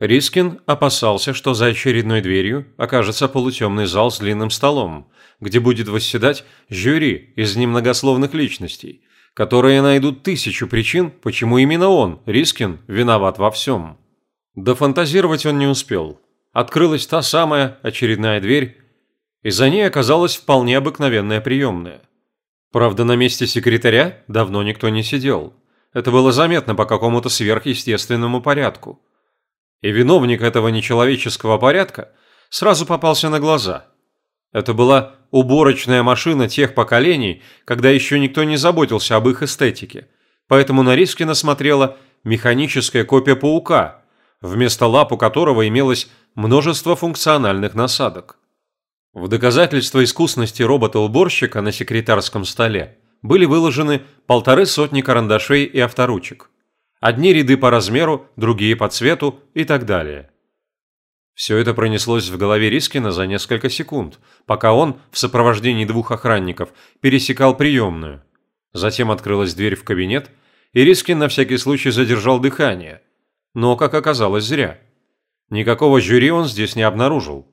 Рискин опасался, что за очередной дверью окажется полутемный зал с длинным столом, где будет восседать жюри из немногословных личностей, которые найдут тысячу причин, почему именно он, Рискин, виноват во всем. Дофантазировать он не успел. Открылась та самая очередная дверь, и за ней оказалась вполне обыкновенная приемная. Правда, на месте секретаря давно никто не сидел. Это было заметно по какому-то сверхъестественному порядку – и виновник этого нечеловеческого порядка сразу попался на глаза. Это была уборочная машина тех поколений, когда еще никто не заботился об их эстетике. Поэтому на Рискина смотрела механическая копия паука, вместо лап у которого имелось множество функциональных насадок. В доказательство искусности робота-уборщика на секретарском столе были выложены полторы сотни карандашей и авторучек. Одни ряды по размеру, другие по цвету и так далее. Все это пронеслось в голове Рискина за несколько секунд, пока он в сопровождении двух охранников пересекал приемную. Затем открылась дверь в кабинет, и Рискин на всякий случай задержал дыхание. Но, как оказалось, зря. Никакого жюри он здесь не обнаружил.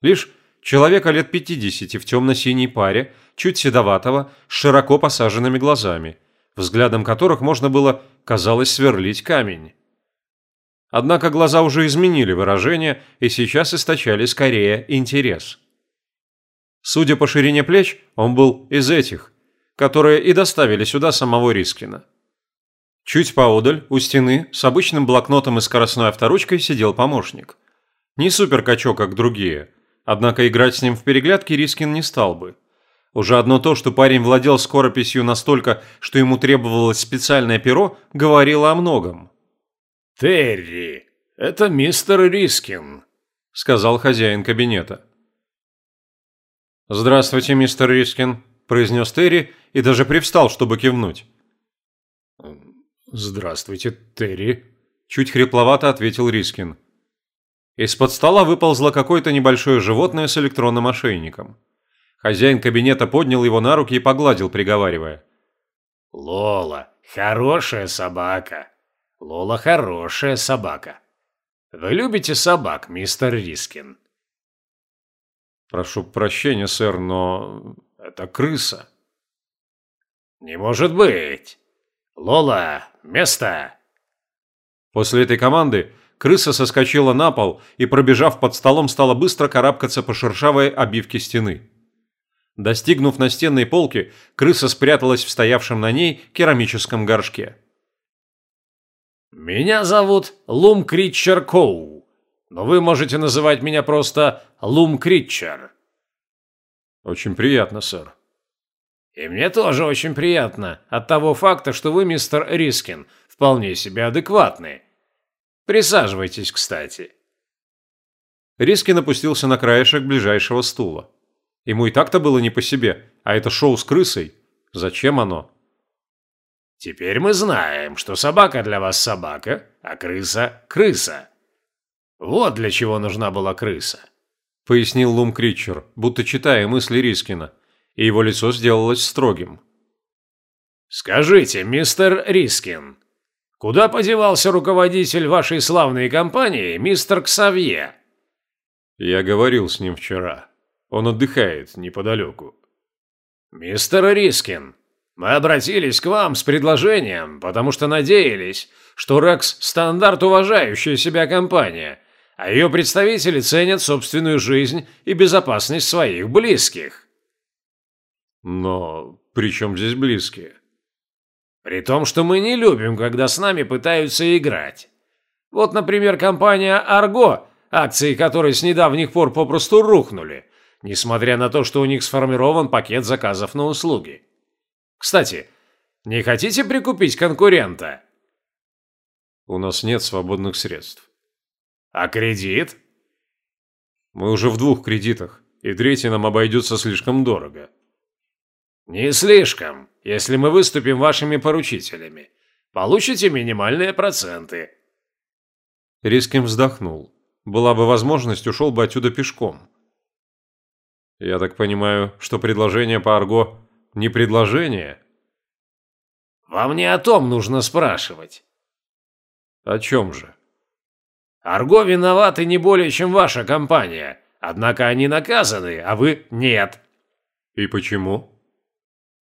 Лишь человека лет 50 в темно-синей паре, чуть седоватого, с широко посаженными глазами, взглядом которых можно было казалось сверлить камень. Однако глаза уже изменили выражение и сейчас источали скорее интерес. Судя по ширине плеч, он был из этих, которые и доставили сюда самого Рискина. Чуть поодаль, у стены, с обычным блокнотом и скоростной авторучкой сидел помощник. Не суперкачок, как другие, однако играть с ним в переглядки Рискин не стал бы. Уже одно то, что парень владел скорописью настолько, что ему требовалось специальное перо, говорило о многом. «Терри, это мистер Рискин», — сказал хозяин кабинета. «Здравствуйте, мистер Рискин», — произнес Терри и даже привстал, чтобы кивнуть. «Здравствуйте, Терри», — чуть хрипловато ответил Рискин. Из-под стола выползло какое-то небольшое животное с электронным ошейником. Хозяин кабинета поднял его на руки и погладил, приговаривая. «Лола, хорошая собака. Лола хорошая собака. Вы любите собак, мистер Рискин?» «Прошу прощения, сэр, но это крыса». «Не может быть! Лола, место!» После этой команды крыса соскочила на пол и, пробежав под столом, стала быстро карабкаться по шершавой обивке стены. Достигнув настенной полки, крыса спряталась в стоявшем на ней керамическом горшке. «Меня зовут Лум Критчер Коу, но вы можете называть меня просто Лум Критчер». «Очень приятно, сэр». «И мне тоже очень приятно от того факта, что вы, мистер Рискин, вполне себе адекватны. Присаживайтесь, кстати». Рискин опустился на краешек ближайшего стула. Ему и так-то было не по себе, а это шоу с крысой. Зачем оно? Теперь мы знаем, что собака для вас собака, а крыса – крыса. Вот для чего нужна была крыса. Пояснил Лум Критчер, будто читая мысли Рискина, и его лицо сделалось строгим. «Скажите, мистер Рискин, куда подевался руководитель вашей славной компании, мистер Ксавье?» «Я говорил с ним вчера», он отдыхает неподалеку. «Мистер Рискин, мы обратились к вам с предложением, потому что надеялись, что Рекс – стандарт уважающая себя компания, а ее представители ценят собственную жизнь и безопасность своих близких». «Но при чем здесь близкие?» «При том, что мы не любим, когда с нами пытаются играть. Вот, например, компания «Арго», акции которой с недавних пор попросту рухнули – несмотря на то, что у них сформирован пакет заказов на услуги. Кстати, не хотите прикупить конкурента? У нас нет свободных средств. А кредит? Мы уже в двух кредитах, и третий нам обойдется слишком дорого. Не слишком, если мы выступим вашими поручителями. Получите минимальные проценты. Рискин вздохнул. Была бы возможность, ушел бы отсюда пешком. Я так понимаю, что предложение по Арго не предложение? Вам не о том нужно спрашивать. О чем же? Арго виноваты не более, чем ваша компания. Однако они наказаны, а вы нет. И почему?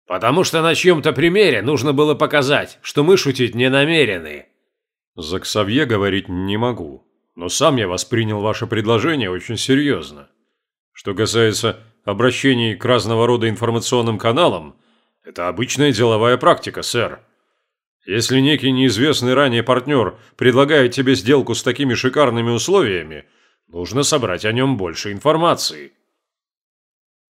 Потому что на чьем-то примере нужно было показать, что мы шутить не намерены. За Ксавье говорить не могу, но сам я воспринял ваше предложение очень серьезно. Что касается обращений к разного рода информационным каналам, это обычная деловая практика, сэр. Если некий неизвестный ранее партнер предлагает тебе сделку с такими шикарными условиями, нужно собрать о нем больше информации.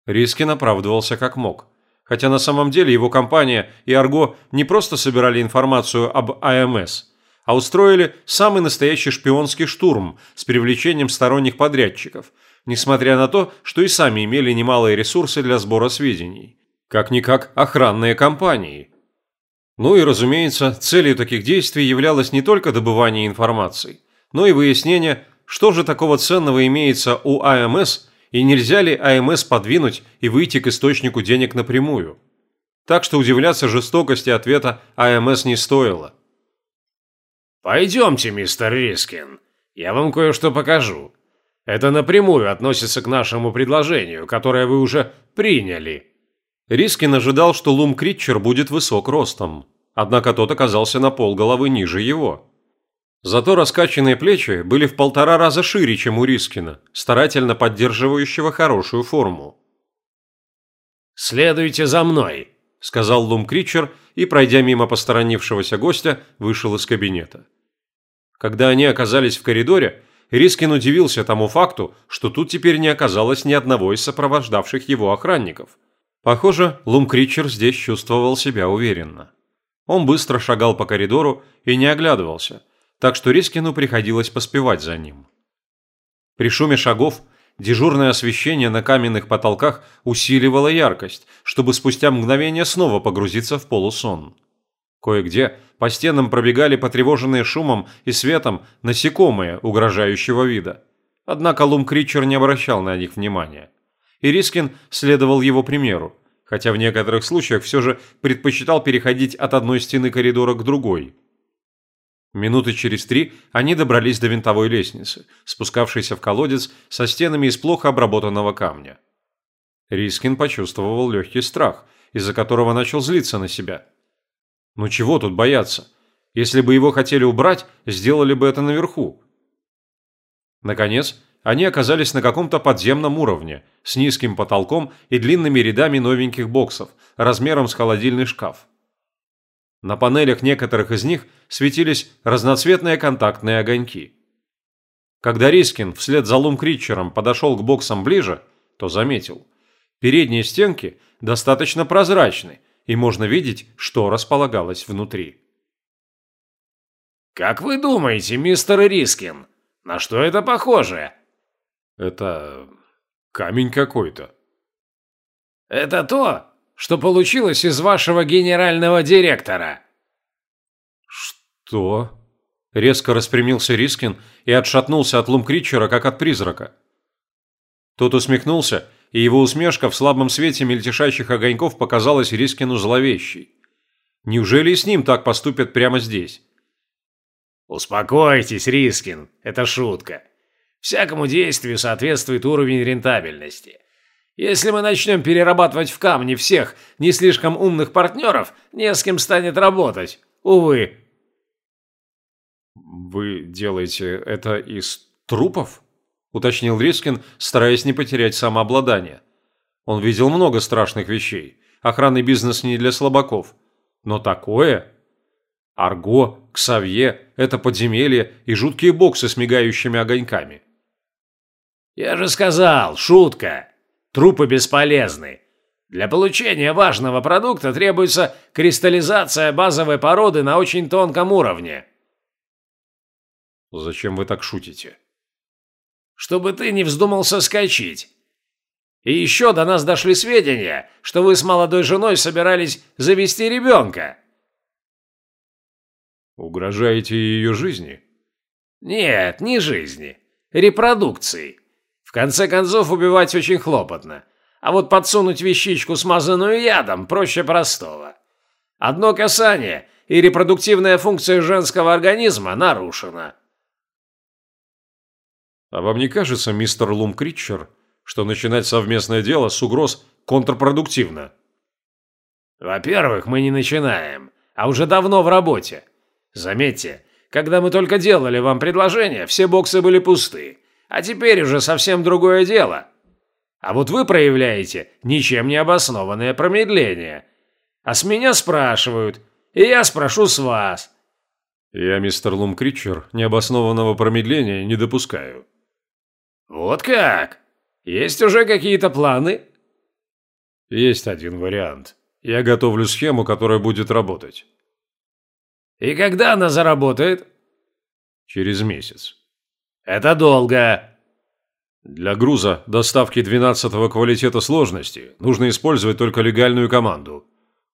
Рискин оправдывался как мог. Хотя на самом деле его компания и Арго не просто собирали информацию об АМС, а устроили самый настоящий шпионский штурм с привлечением сторонних подрядчиков, несмотря на то, что и сами имели немалые ресурсы для сбора сведений. Как-никак охранные компании. Ну и, разумеется, целью таких действий являлось не только добывание информации, но и выяснение, что же такого ценного имеется у АМС и нельзя ли АМС подвинуть и выйти к источнику денег напрямую. Так что удивляться жестокости ответа АМС не стоило. «Пойдемте, мистер Рискин, я вам кое-что покажу. Это напрямую относится к нашему предложению, которое вы уже приняли». Рискин ожидал, что Лум Критчер будет высок ростом, однако тот оказался на полголовы ниже его. Зато раскачанные плечи были в полтора раза шире, чем у Рискина, старательно поддерживающего хорошую форму. «Следуйте за мной», – сказал Лум Критчер и, пройдя мимо посторонившегося гостя, вышел из кабинета. Когда они оказались в коридоре, Рискин удивился тому факту, что тут теперь не оказалось ни одного из сопровождавших его охранников. Похоже, Лум Критчер здесь чувствовал себя уверенно. Он быстро шагал по коридору и не оглядывался, так что Рискину приходилось поспевать за ним. При шуме шагов дежурное освещение на каменных потолках усиливало яркость, чтобы спустя мгновение снова погрузиться в полусон. Кое-где по стенам пробегали потревоженные шумом и светом насекомые угрожающего вида. Однако Лум Кричер не обращал на них внимания. И Рискин следовал его примеру, хотя в некоторых случаях все же предпочитал переходить от одной стены коридора к другой. Минуты через три они добрались до винтовой лестницы, спускавшейся в колодец со стенами из плохо обработанного камня. Рискин почувствовал легкий страх, из-за которого начал злиться на себя. Ну чего тут бояться? Если бы его хотели убрать, сделали бы это наверху. Наконец, они оказались на каком-то подземном уровне, с низким потолком и длинными рядами новеньких боксов, размером с холодильный шкаф. На панелях некоторых из них светились разноцветные контактные огоньки. Когда Рискин вслед за Лум Критчером подошел к боксам ближе, то заметил. Передние стенки достаточно прозрачны, и можно видеть, что располагалось внутри. «Как вы думаете, мистер Рискин, на что это похоже?» «Это камень какой-то». «Это то, что получилось из вашего генерального директора». «Что?» Резко распрямился Рискин и отшатнулся от Лумкричера, как от призрака. Тот усмехнулся, и его усмешка в слабом свете мельтешащих огоньков показалась Рискину зловещей. Неужели и с ним так поступят прямо здесь? «Успокойтесь, Рискин, это шутка. Всякому действию соответствует уровень рентабельности. Если мы начнем перерабатывать в камни всех не слишком умных партнеров, не с кем станет работать. Увы». «Вы делаете это из трупов?» – уточнил Рискин, стараясь не потерять самообладание. Он видел много страшных вещей. Охранный бизнес не для слабаков. Но такое... Арго, Ксавье, это подземелье и жуткие боксы с мигающими огоньками. «Я же сказал, шутка!» Трупы бесполезны. Для получения важного продукта требуется кристаллизация базовой породы на очень тонком уровне. Зачем вы так шутите? Чтобы ты не вздумал соскочить. И еще до нас дошли сведения, что вы с молодой женой собирались завести ребенка. Угрожаете ее жизни? Нет, не жизни. Репродукции. В конце концов, убивать очень хлопотно. А вот подсунуть вещичку, смазанную ядом, проще простого. Одно касание, и репродуктивная функция женского организма нарушена. А вам не кажется, мистер Лум Критчер, что начинать совместное дело с угроз контрпродуктивно? Во-первых, мы не начинаем, а уже давно в работе. Заметьте, когда мы только делали вам предложение, все боксы были пусты, а теперь уже совсем другое дело. А вот вы проявляете ничем не обоснованное промедление. А с меня спрашивают, и я спрошу с вас. Я, мистер Лум Критчер, необоснованного промедления не допускаю. Вот как? Есть уже какие-то планы? Есть один вариант. Я готовлю схему, которая будет работать. И когда она заработает? Через месяц. Это долго. Для груза доставки 12 квалитета сложности нужно использовать только легальную команду.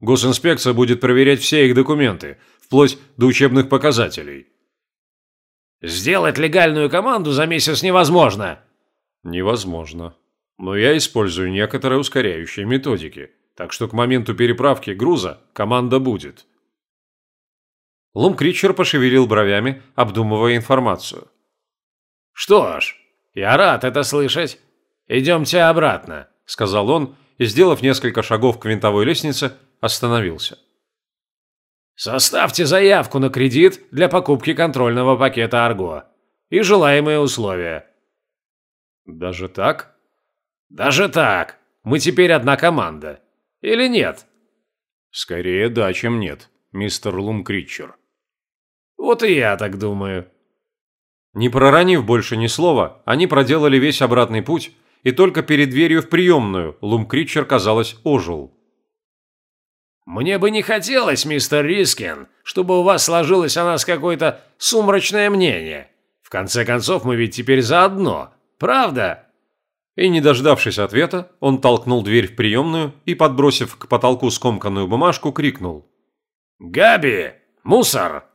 Госинспекция будет проверять все их документы, вплоть до учебных показателей. Сделать легальную команду за месяц невозможно. Невозможно. Но я использую некоторые ускоряющие методики, так что к моменту переправки груза команда будет. Лум Кричер пошевелил бровями, обдумывая информацию. «Что ж, я рад это слышать. Идемте обратно», – сказал он и, сделав несколько шагов к винтовой лестнице, остановился. «Составьте заявку на кредит для покупки контрольного пакета «Арго» и желаемые условия. Даже так? Даже так. Мы теперь одна команда. Или нет? Скорее да, чем нет, мистер Лумкритчер. Вот и я так думаю. Не проронив больше ни слова, они проделали весь обратный путь, и только перед дверью в приемную Лумкритчер, казалось, ожил. «Мне бы не хотелось, мистер Рискин, чтобы у вас сложилось о нас какое-то сумрачное мнение. В конце концов, мы ведь теперь заодно. Правда?» И, не дождавшись ответа, он толкнул дверь в приемную и, подбросив к потолку скомканную бумажку, крикнул. «Габи! Мусор!»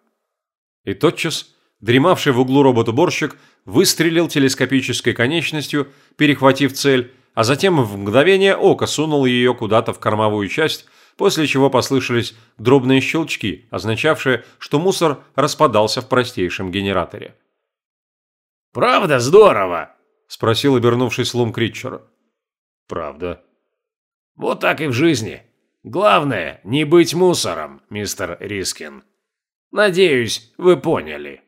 И тотчас, дремавший в углу робот-уборщик, выстрелил телескопической конечностью, перехватив цель, а затем в мгновение ока сунул ее куда-то в кормовую часть, после чего послышались дробные щелчки, означавшие, что мусор распадался в простейшем генераторе. «Правда здорово?» Спросил, обернувшись Лум Критчер. Правда. Вот так и в жизни. Главное, не быть мусором, мистер Рискин. Надеюсь, вы поняли.